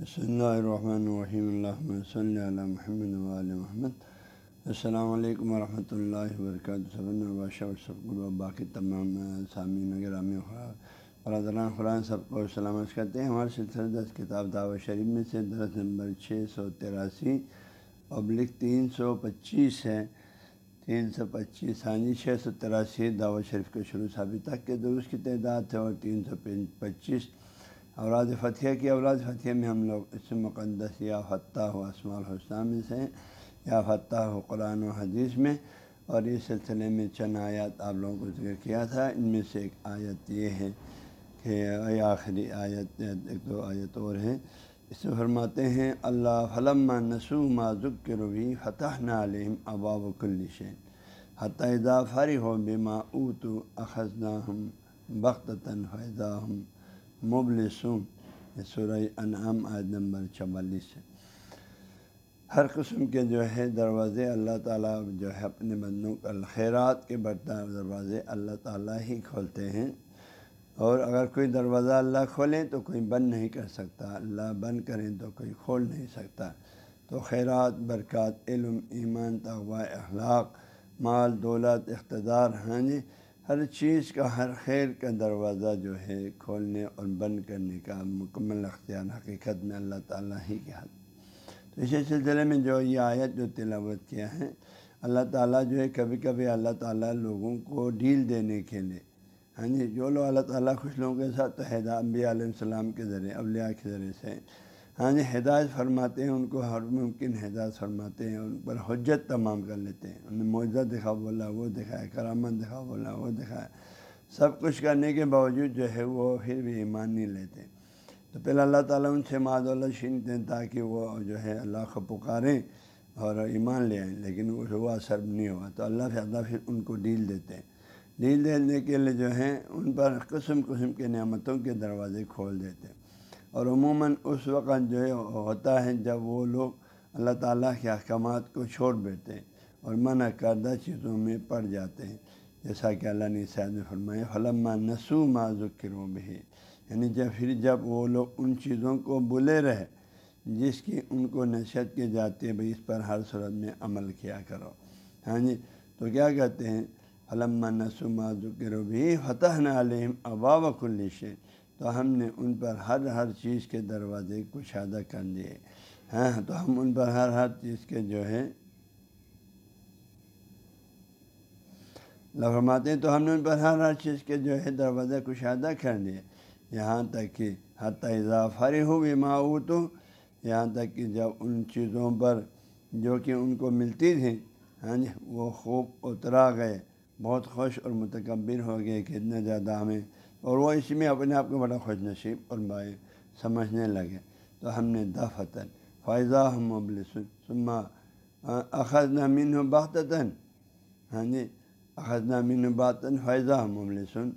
بسم الرحمن الرحیم اللہ صلی علی محمد وعلی محمد السلام علیکم ورحمۃ اللہ وبرکاتہ باقی تمام سامعین گرامی برادران قرآن سب کو سلامت کرتے ہیں ہمارے سلسلہ دس کتاب دعوت شریف میں سے درس نمبر چھ سو تراسی ابلک تین سو پچیس ہے تین سو پچیس ہاں جی چھ سو تراسی دعوت شریف کے شروع سے ابھی تک کے درست کی تعداد ہے اور تین سو پچیس اوراد فتح کی اوراد فتح میں ہم لوگ اس مقدس یا فتح و اسماع الحسنہ میں سے یا فتح و قرآن و حدیث میں اور اس سلسلے میں چند آیات آپ لوگوں کو ذکر کیا تھا ان میں سے ایک آیت یہ ہے کہ آخری آیت ایک دو آیت اور ہیں اس میں فرماتے ہیں اللہ فلم نسو ما ذکر روی فتح نہ علیم اباب کل شین حتیٰ فاری ہو بما اوتو اخذنا ہم بختاً فیضا ہم مبلسون سورہ انعام عید نمبر چوالیس ہے۔ ہر قسم کے جو ہے دروازے اللہ تعالیٰ جو ہے اپنے بندوں کا خیرات کے برتا دروازے اللہ تعالیٰ ہی کھولتے ہیں۔ اور اگر کوئی دروازہ اللہ کھولیں تو کوئی بند نہیں کر سکتا، اللہ بند کریں تو کوئی کھول نہیں سکتا۔ تو خیرات، برکات، علم، ایمان تغوا اخلاق، مال، دولت، اقتدار ہاں جی ہر چیز کا ہر خیر کا دروازہ جو ہے کھولنے اور بند کرنے کا مکمل اختیار حقیقت میں اللہ تعالیٰ ہی کے ہاتھ تو اسی سلسلے میں جو یہ آیت جو تلاوت کیا ہے، اللہ تعالیٰ جو ہے کبھی کبھی اللہ تعالیٰ لوگوں کو ڈھیل دینے کے لیے ہاں جی جو لوگ اللہ تعالیٰ خوش لوگوں کے ساتھ تو حیدہ انبیاء علیہ السلام کے ذریعے، اولیاء کے ذریعے سے ہاں جی ہدایت فرماتے ہیں، ان کو ہر ممکن ہدایت فرماتے ہیں، ان پر حجت تمام کر لیتے ہیں۔ انہیں معجزہ دکھا، بولا، وہ دکھایا کرامت دکھا، بولا، وہ دکھایا سب کچھ کرنے کے باوجود جو ہے وہ پھر بھی ایمان نہیں لیتے۔ تو پہلے اللہ تعالیٰ ان سے معذ اللہ چھینتے ہیں تاکہ وہ جو ہے اللہ کو پکاریں اور ایمان لے آئیں، لیکن وہ ہوا اثر نہیں ہوا۔ تو اللہ سے اللہ پھر ان کو ڈیل دیتے ہیں۔ ڈیل دینے کے لیے جو ہے ان پر قسم قسم کے نعمتوں کے دروازے کھول دیتے ہیں۔ اور عموماً اس وقت جو ہے ہوتا ہے جب وہ لوگ اللہ تعالیٰ کے احکامات کو چھوڑ بیٹھتے ہیں اور منع کردہ چیزوں میں پڑ جاتے ہیں۔ جیسا کہ اللہ نے شاید فرمائے فلما نسو معذک کروں بھی یعنی جب پھر جب وہ لوگ ان چیزوں کو بلے رہے، جس کی ان کو نشت کی جاتی ہے بھائی اس پر ہر صورت میں عمل کیا کرو۔ ہاں جی تو کیا کہتے ہیں؟ فلما نسو معذک بھی فتح نہ ابا و تو ہم نے ان پر ہر ہر چیز کے دروازے کشادہ کر دیے۔ ہاں تو ہم ان پر ہر ہر چیز کے جو ہے لفرماتے ہیں، تو ہم نے ان پر ہر ہر چیز کے جو ہے دروازے کشادہ کر دیے۔ یہاں تک کہ حتیٰ اضافہ ہو بھی ماؤ تو یہاں تک کہ جب ان چیزوں پر جو کہ ان کو ملتی تھیں ہاں جی وہ خوب اترا گئے، بہت خوش اور متکبر ہو گئے کہ اتنے زیادہ ہمیں اور وہ اس میں اپنے آپ کو بڑا خوش نصیب اور بھائی سمجھنے لگے تو ہم نے دفتن فائضہ ہم مبلسن سما اخذ نامین و باختن ہاں جی اخذ نامین و باطن فائضہ ہم مبلسن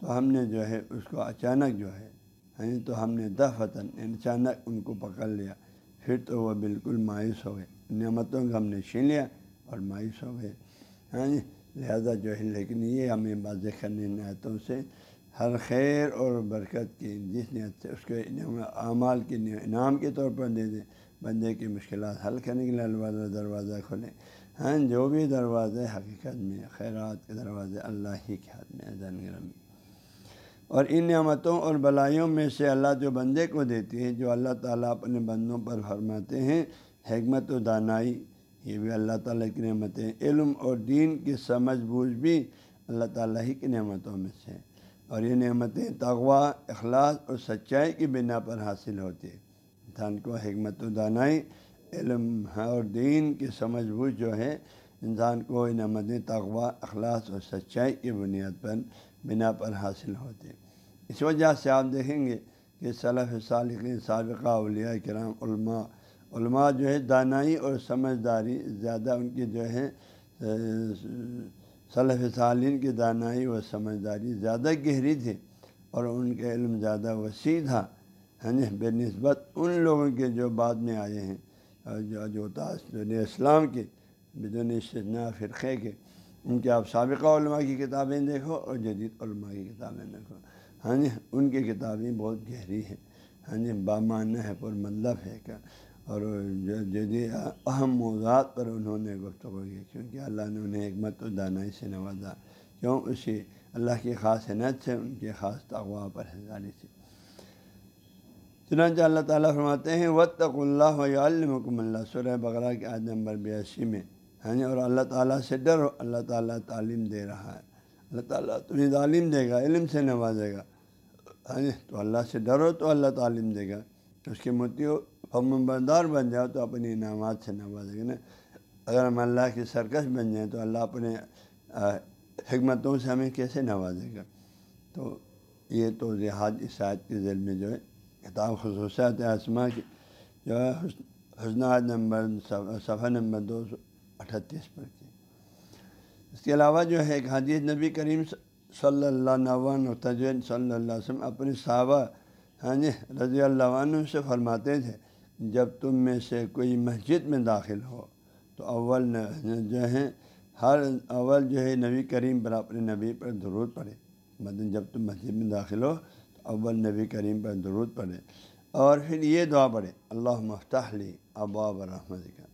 تو ہم نے جو ہے اس کو اچانک جو ہے ہاں جی تو ہم نے دفتن اچانک ان کو پکڑ لیا پھر تو وہ بالکل مایوس ہو گئے نعمتوں کا ہم نے چھین لیا اور مایوس ہو گئے ہاں جی لہذا جو ہے لیکن یہ ہمیں واضح کرنے نعتوں سے ہر خیر اور برکت کی جس نے اس کے اعمال کے انعام کے طور پر دے دیں بندے کی مشکلات حل کرنے کے لیے الوازہ دروازہ کھولیں ہاں جو بھی دروازے حقیقت میں خیرات کے دروازے اللہ ہی کے ہاتھ میں زن گرم اور ان نعمتوں اور بلائیوں میں سے اللہ جو بندے کو دیتی ہے جو اللہ تعالیٰ اپنے بندوں پر فرماتے ہیں، حکمت و دانائی، یہ بھی اللہ تعالیٰ کی نعمتیں۔ علم اور دین کی سمجھ بوجھ بھی اللہ تعالیٰ ہی کی نعمتوں میں سے اور یہ نعمتیں تغوا اخلاص اور سچائی کی بنا پر حاصل ہوتی ہے انسان کو حکمت و دانائی، علم اور دین کی سمجھ بوجھ جو ہے، انسان کو نعمتیں تغوا اخلاص اور سچائی کی بنیاد پر بنا پر حاصل ہوتی اس وجہ سے آپ دیکھیں گے کہ صلاح صالقین سابقہ اولیاء کرام، علماء علماء جو ہے، دانائی اور سمجھداری زیادہ ان کی جو ہے صلف سالین کی دانائی و سمجھداری زیادہ گہری تھی اور ان کے علم زیادہ وسیع تھا ہے نا بے نسبت ان لوگوں کے جو بعد میں آئے ہیں جو جو دنیا اسلام کے بدون استثناء فرقے کے۔ ان کے آپ سابقہ علماء کی کتابیں دیکھو اور جدید علماء کی کتابیں دیکھو۔ ہاں جی ان کی کتابیں بہت گہری ہیں یعنی ہاں جی بامانہ ہے پر مطلب ہے کہ اور جدید اہم موضوعات پر انہوں نے گفتگو کی کیونکہ اللہ نے انہیں حکمت و دانائی سے نوازا۔ کیوں؟ اسی اللہ کی خاص حنت سے، ان کے خاص تغوا پر ہزاری سے۔ چنانچہ اللہ تعالیٰ فرماتے ہیں وطق اللہ علمکم اللہ سورہ بقرہ کے عاد نمبر بیاسی میں۔ ہاں جی اور اللہ تعالیٰ سے ڈرو اللہ تعالیٰ تعلیم دے رہا ہے۔ اللہ تعالیٰ تمہیں تعلیم دے گا، علم سے نوازے گا۔ ہاں جی، تو اللہ سے ڈرو تو اللہ تعلیم دے گا۔ اس کے متیو بردار بن جاؤ تو اپنی انعامات سے نوازے گا یعنی نا اگر ہم اللہ کی سرکش بن جائیں تو اللہ اپنے حکمتوں سے ہمیں کیسے نوازے گا؟ تو یہ تو اس عیسائیت کے ذیل میں جو ہے، کتاب خصوصیات آسما کی، جو ہے حسنات نمبر صفحہ نمبر دو سو اٹھتیس پر کی۔ اس کے علاوہ جو ہے، ایک حدیث نبی کریم صلی اللہ نوان و تجوین صلی اللہ علیہ وسلم، اپنے صحابہ ہاں جی رضی اللہ عنہ سے فرماتے تھے جب تم میں سے کوئی مسجد میں داخل ہو، تو اول جو ہے، ہر اول جو ہے، نبی کریم پر اپنے نبی پر درود پڑے مطلب جب تم مسجد میں داخل ہو، تو اول نبی کریم پر درود پڑے اور پھر یہ دعا پڑھے اللہ مفتاح لی ابا رحمت کا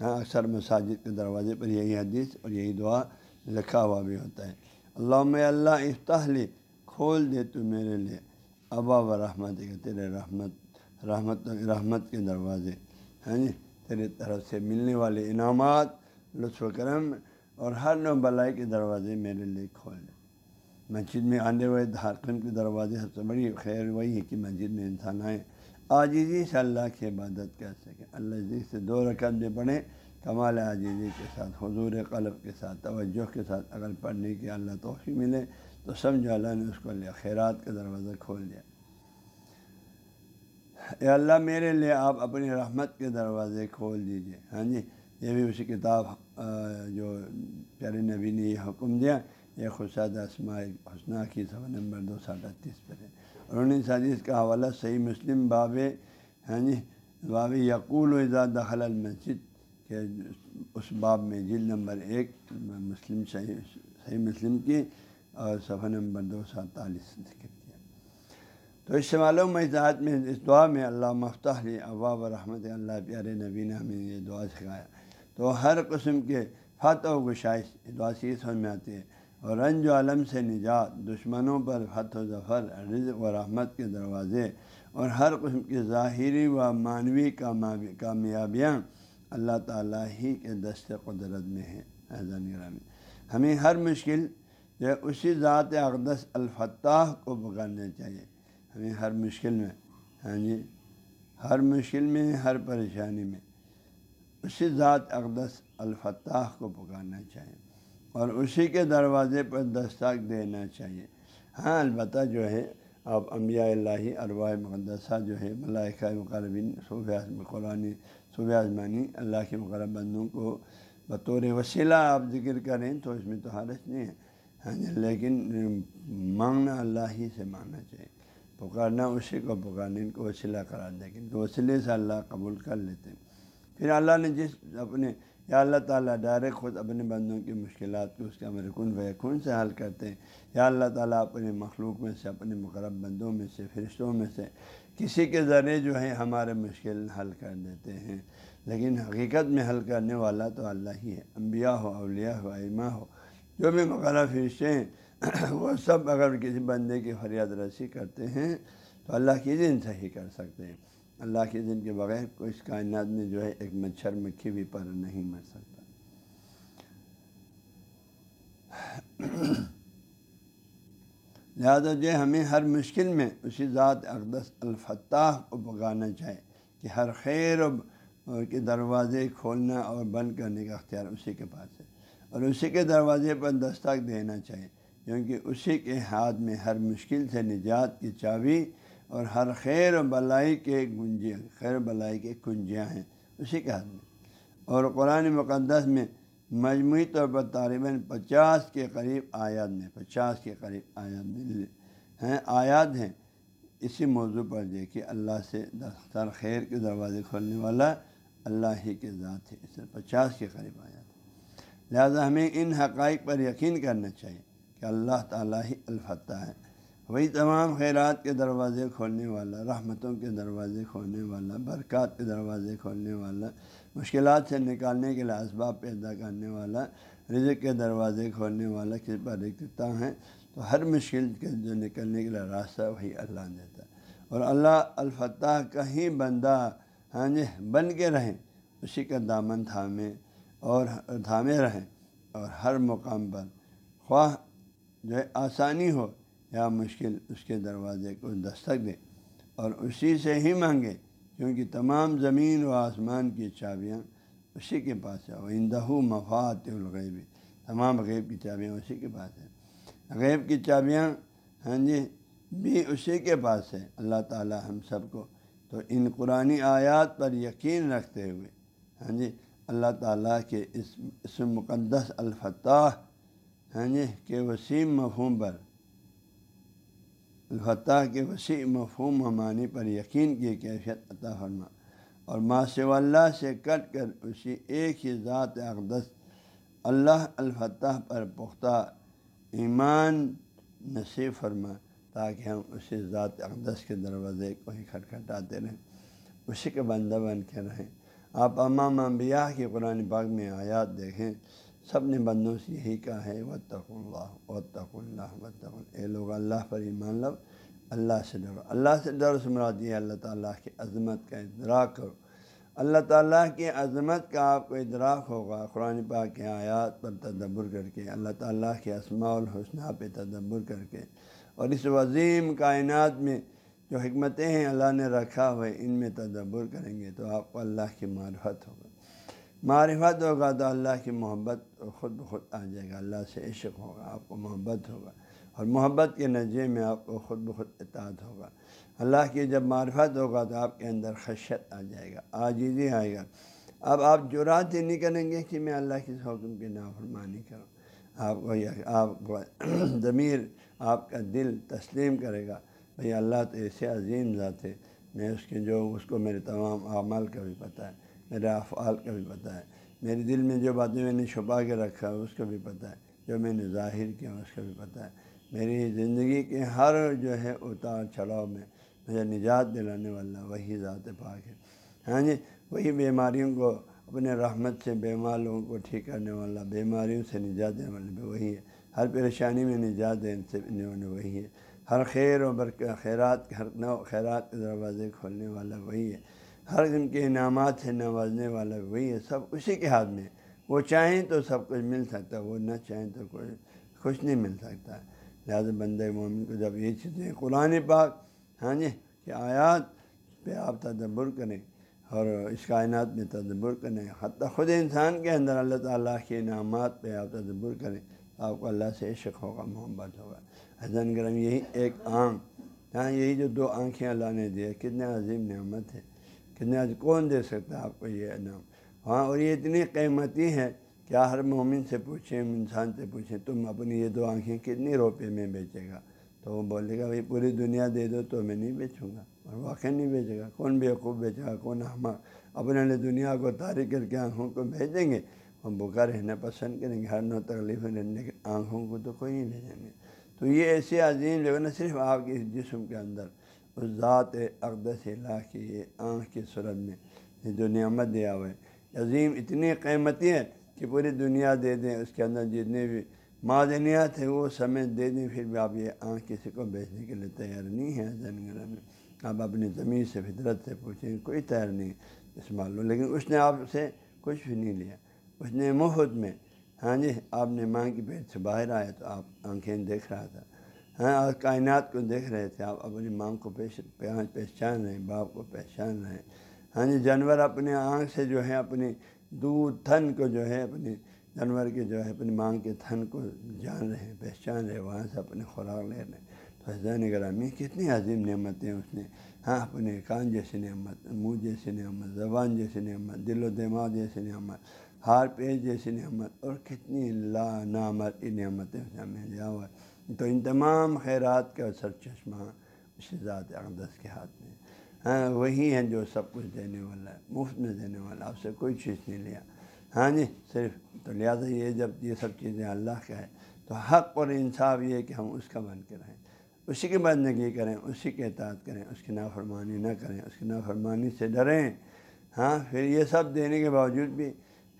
ہاں اکثر مساجد کے دروازے پر یہی حدیث اور یہی دعا لکھا ہوا بھی ہوتا ہے۔ اللہ میں اللہ افتاح لی، کھول دے تو میرے لیے ابا و رحمت کا تیرے رحمت رحمت رحمت کے دروازے ہیں جی؟ تیرے طرف سے ملنے والے انعامات، لطف و کرم اور ہر نو بلائی کے دروازے میرے لیے کھول دیں مسجد میں آنے ہوئے دھارکن کے دروازے سب سے بڑی خیر وہی ہے کہ مسجد میں انسان آئے۔ آجیزی سے اللہ کی عبادت کر سکے۔ اللہ جی سے دو رقم میں پڑھیں، کمال عاجزی جی کے ساتھ، حضور قلب کے ساتھ، توجہ کے ساتھ اگر پڑھنے کی اللہ توفیق ملے تو سمجھو اللہ نے اس کو لیا خیرات کا دروازہ کھول دیا۔ اے اللہ میرے لیے آپ اپنی رحمت کے دروازے کھول دیجیے ہاں جی؟ یہ بھی اسی کتاب جو پیارے نبی نے یہ حکم دیا، یہ خشاد اسماء حسنہ کی سوا نمبر دو سو اٹھتیس پر ہے۔ اور انہیں حدیث کا حوالہ صحیح مسلم باب ہاں جی؟ باب یقول و اضاد دخل المسجد، کہ اس باب میں جلد نمبر ایک مسلم صحیح صحیح مسلم کی، اور صفحہ نمبر دو سو اڑتالیس ذکر تو اس سے معلوم میں میں اس دعا میں اللہ مفتاح اباب رحمت اللہ پیارے نبی نے ہمیں یہ دعا سکھایا تو ہر قسم کے فتح و گشائش دعا سی سمجھ میں آتی ہے اور رنج و علم سے نجات دشمنوں پر فتح و ظفر رزق و رحمت کے دروازے اور ہر قسم کی ظاہری و معنوی کامیابیاں اللہ تعالیٰ ہی کے دست قدرت میں ہیں ایزان گرامی ہمیں ہر مشکل جو ہے اسی ذات اقدس الفتح کو پکارنا چاہیے ہمیں ہر مشکل میں ہاں جی ہر مشکل میں، ہر پریشانی میں۔ اسی ذات اقدس الفتح کو پکارنا چاہیے اور اسی کے دروازے پر دستک دینا چاہیے۔ ہاں البتہ جو ہے، اب انبیاء اللہ، ارواح مقدسہ جو ہے، ملائکہ مقربین صوبہ قرآن صوبہ آزمانی اللہ کے مقرب بندوں کو بطور وسیلہ آپ ذکر کریں تو اس میں تو حالت نہیں ہے۔ ہاں جی لیکن مانگنا اللہ ہی سے مانگنا چاہیے۔ پکارنا، اسی کو پکارنے، ان کو وسیلہ کرا دے کہ وسیلے سے اللہ قبول کر لیتے ہیں۔ پھر اللہ نے جس اپنے، یا اللہ تعالیٰ ڈائریکٹ خود اپنے بندوں کی مشکلات کو اس کے امرکن و سے حل کرتے ہیں۔ یا اللہ تعالیٰ اپنے مخلوق میں سے، اپنے مقرب بندوں میں سے، فرشتوں میں سے کسی کے ذریعے جو ہے ہمارے مشکل حل کر دیتے ہیں۔ لیکن حقیقت میں حل کرنے والا تو اللہ ہی ہے۔ انبیاء ہو، اولیاء ہو ایما ہو، جو بھی مقرر فرشتے ہیں وہ سب اگر کسی بندے کی فریاد رسی کرتے ہیں تو اللہ کی دن صحیح کر سکتے ہیں۔ اللہ کے دن کے بغیر کوئی اس کائنات میں جو ہے ایک مچھر مکھی بھی پر نہیں مر سکتا۔ لہٰذا جو ہمیں ہر مشکل میں اسی ذات اقدس الفتح کو پکانا چاہے کہ ہر خیر کے دروازے کھولنا اور بند کرنے کا اختیار اسی کے پاس ہے۔ اور اسی کے دروازے پر دستک دینا چاہیے۔ کیونکہ اسی کے ہاتھ میں ہر مشکل سے نجات کی چابی اور ہر خیر و بلائی کے گنجیاں خیر و بلائی کے کنجیاں ہیں۔ اسی کے ہاتھ میں۔ اور قرآن مقدس میں مجموعی طور پر طالباً پچاس کے قریب آیات میں پچاس کے قریب آیات میں ہیں، آیات ہیں۔ اسی موضوع پر دیکھیے۔ اللہ سے دستر خیر کے دروازے کھولنے والا اللہ ہی کے ذات ہے اس پچاس کے قریب آیات لہذا ہمیں ان حقائق پر یقین کرنا چاہیے۔ کہ اللہ تعالیٰ ہی الفتح ہے۔ وہی تمام خیرات کے دروازے کھولنے والا، رحمتوں کے دروازے کھولنے والا، برکات کے دروازے کھولنے والا، مشکلات سے نکالنے کے لیے اسباب پیدا کرنے والا، رزق کے دروازے کھولنے والا کس پر رکھتا ہے؟ تو ہر مشکل کے جو نکلنے کے لیے راستہ وہی اللہ دیتا ہے۔ اور اللہ الفتح کا ہی بندہ ہاں جی بن کے رہیں، اسی کا دامن تھامے اور تھامے رہیں اور ہر مقام پر خواہ جو ہے، آسانی ہو، یا مشکل اس کے دروازے کو دستک دے۔ اور اسی سے ہی مانگے، کیونکہ تمام زمین و آسمان کی چابیاں اسی کے پاس ہے وہ اندہ مفات الغیبی تمام غیب کی چابیاں اسی کے پاس ہیں۔ غیب کی چابیاں ہاں جی بھی اسی کے پاس ہے اللہ تعالی ہم سب کو تو ان قرآن آیات پر یقین رکھتے ہوئے ہاں جی اللہ تعالیٰ کے اس اس مقدس الفتح ہاں جی کے وسیم مفہوم پر الفتح کے وسیع مفہوم ممانی پر یقین کی کیفیت عطا فرما اور ماس اللہ سے کٹ کر اسی ایک ہی ذات اقدس اللہ الفتح پر پختہ ایمان نصیب فرما تاکہ ہم اسی ذات اقدس کے دروازے کو ہی کھٹکھٹاتے رہیں اسی کے بندہ بن کے رہیں آپ امام انبیاء کی قرآن پاک میں آیات دیکھیں سب نے بندوں سے یہی کہا ہے و تق اللہ و تق اللہ و تق اے لوگ، اللہ پر ایمان لو اللہ سے ڈرو۔ اللہ سے ڈر مراد یہ اللہ تعالیٰ کی عظمت کا ادراک کرو۔ اللہ تعالیٰ کی عظمت کا آپ کو ادراک ہوگا۔ قرآن پاک کے آیات پر تدبر کر کے، اللہ تعالیٰ کے اسماع الحسنہ پہ تدبر کر کے۔ اور اس وظیم کائنات میں جو حکمتیں ہیں، اللہ نے رکھا ہوئے، ان میں تدبر کریں گے تو آپ کو اللہ کی معرفت ہوگا معرفت ہوگا تو اللہ کی محبت خود بخود آ جائے گا، اللہ سے عشق ہوگا، آپ کو محبت ہوگا، اور محبت کے نظر میں آپ کو خود بخود اطاعت ہوگا۔ اللہ کی جب معرفت ہوگا تو آپ کے اندر خشیت آ جائے گا آجیزی آئے گا۔ اب آپ جرات ہی نہیں کریں گے کہ میں اللہ کے حکم کی نافرمانی کروں۔ آپ کو آپ کو ضمیر آپ کا دل تسلیم کرے گا بھئی اللہ تو ایسے عظیم ذات ہے، میں اس کے جو، اس کو میرے تمام اعمال کا بھی پتہ ہے۔ میرے افعال کا بھی پتہ ہے۔ میرے دل میں جو باتیں میں نے چھپا کے رکھا ہے، اس کا بھی پتہ ہے۔ جو میں نے ظاہر کیا اس کا بھی پتہ ہے۔ میری زندگی کے ہر جو ہے اتار چڑھاؤ میں مجھے نجات دلانے والا وہی ذات پاک ہے۔ ہاں جی وہی بیماریوں کو، اپنے رحمت سے، بیمار لوگوں کو ٹھیک کرنے والا، بیماریوں سے نجات دینے والا بھی وہی ہے۔ ہر پریشانی میں نجات دینے والا وہی ہے۔ ہر خیر و برکت، خیرات، ہر نو خیرات کے دروازے کھولنے والا وہی ہے۔ ہر ان کے انعامات سے نوازنے والا وہی ہے، سب اسی کے ہاتھ میں وہ چاہیں تو سب کچھ مل سکتا ہے، وہ نہ چاہیں تو کوئی خوش نہیں مل سکتا۔ لہٰذا بندہ مومن کو جب یہ چیزیں قرآن پاک ہاں جی کہ آیات پہ آپ تدبر کریں اور اس کائنات میں تدبر کریں۔ حتیٰ خود انسان کے اندر اللہ تعالیٰ کے انعامات پہ آپ تدبر کریں، آپ کو اللہ سے عشق ہوگا، محبت ہوگا۔ حضن گرم، یہی ایک آنکھ ہاں یہی جو دو آنکھیں اللہ نے دی کتنے عظیم نعمت ہے۔ کتنے آج کون دے سکتا ہے آپ کو یہ انعام؟ ہاں اور یہ اتنی قیمتی ہے کیا ہر مومن سے پوچھیں، انسان سے پوچھیں، تم اپنی یہ دو آنکھیں کتنی روپے میں بیچے گا؟ تو وہ بولے گا، بھائی، پوری دنیا دے دو تو میں نہیں بیچوں گا۔ اور واقعی نہیں بیچے گا۔ کون بیوقوف بیچے گا؟ کون ہم اپنے لیے دنیا کو تاریخ کر کے آنکھوں کو بھیجیں گے۔ ہم بھوکا رہنا پسند کریں گے۔ ہر نو تکلیف رہنے کے آنکھوں کو تو کوئی نہیں بھیجیں گے۔ تو یہ ایسی عظیم جو ہے نا صرف آپ کے جسم کے اندر اس ذات اقدس اللہ کی یہ آنکھ کی صورت میں۔ جو نعمت دیا ہوا ہے۔ عظیم اتنی قیمتی ہے کہ پوری دنیا دے دیں اس کے اندر جتنے بھی معدنیات ہیں، وہ سمیت دے دیں، پھر بھی آپ یہ آنکھ کسی کو بیچنے کے لیے تیار نہیں ہے زنگرہ میں۔ آپ اپنی زمین سے، فطرت سے پوچھیں، کوئی تیار نہیں اس معلوم لیکن اس نے آپ سے کچھ بھی نہیں لیا۔ اس نے مفت میں ہاں جی آپ نے ماں کی پیٹ سے باہر آیا تو آپ آنکھیں دیکھ رہا تھا۔ ہاں اور کائنات کو دیکھ رہے تھے۔ آپ اپنی ماں کو پیش پہچان رہے ہیں، باپ کو پہچان رہے ہیں۔ ہاں جی جانور اپنے آنکھ سے جو ہے، اپنی دودھ، تھن کو جو ہے، اپنی جانور کے جو ہے، اپنی ماں کے تھن کو جان رہے ہیں، پہچان رہے وہاں سے اپنے خوراک لے رہے ہیں۔ تو حضین گرامی، کتنی عظیم نعمتیں اس نے ہاں اپنے کان جیسی نعمت، منہ جیسی نعمت، زبان جیسی نعمت، دل و دماغ جیسی نعمت، ہار پیش جیسی نعمت، اور کتنی لا نامت نعمتیں ہمیں دیا ہوا ہے تو ان تمام خیرات کا سر چشمہ اس ذات اقدس کے ہاتھ میں ہاں وہی ہیں جو سب کچھ دینے والا ہے، مفت میں دینے والا آپ سے کوئی چیز نہیں لیا۔ ہاں جی صرف تو لہٰذا یہ جب یہ سب چیزیں اللہ کا ہے، تو حق اور انصاف یہ کہ ہم اس کا بن کے رہیں۔ اسی کی بندگی کریں، اسی کے اطاعت کریں، اس کی نافرمانی نہ کریں، اس کی نافرمانی سے ڈریں۔ ہاں پھر یہ سب دینے کے باوجود بھی،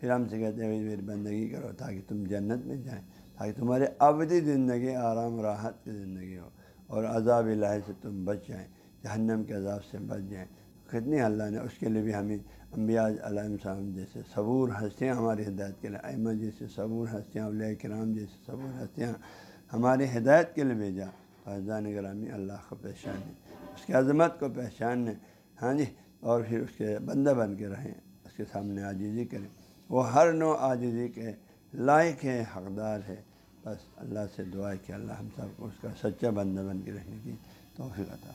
پھر ہم سے کہتے ہیں میری بندگی کرو تاکہ تم جنت میں جائیں۔ تاکہ تمہارے ابدی زندگی آرام راحت کی زندگی ہو اور عذاب الہی سے تم بچ جائیں جہنم کے عذاب سے بچ جائیں کتنی اللہ نے اس کے لیے بھی ہمیں انبیاء علیہ السلام جیسے صبور ہستیاں ہماری ہدایت کے لیے ائمہ جیسے صبور ہستیاں علیہ کرام جیسے صبور ہستیاں ہماری ہدایت کے لیے بھیجا فضان گرامی اللہ کو پہچانے اس کی عظمت کو پہچاننے ہاں جی اور پھر اس کے بندہ بن کے رہیں اس کے سامنے عاجزی کریں وہ ہر نو عاجزی کے لائق ہے حقدار ہے بس اللہ سے دعا کہ اللہ ہم سب کو اس کا سچا بندہ بن کے رہنے کی توفیق عطا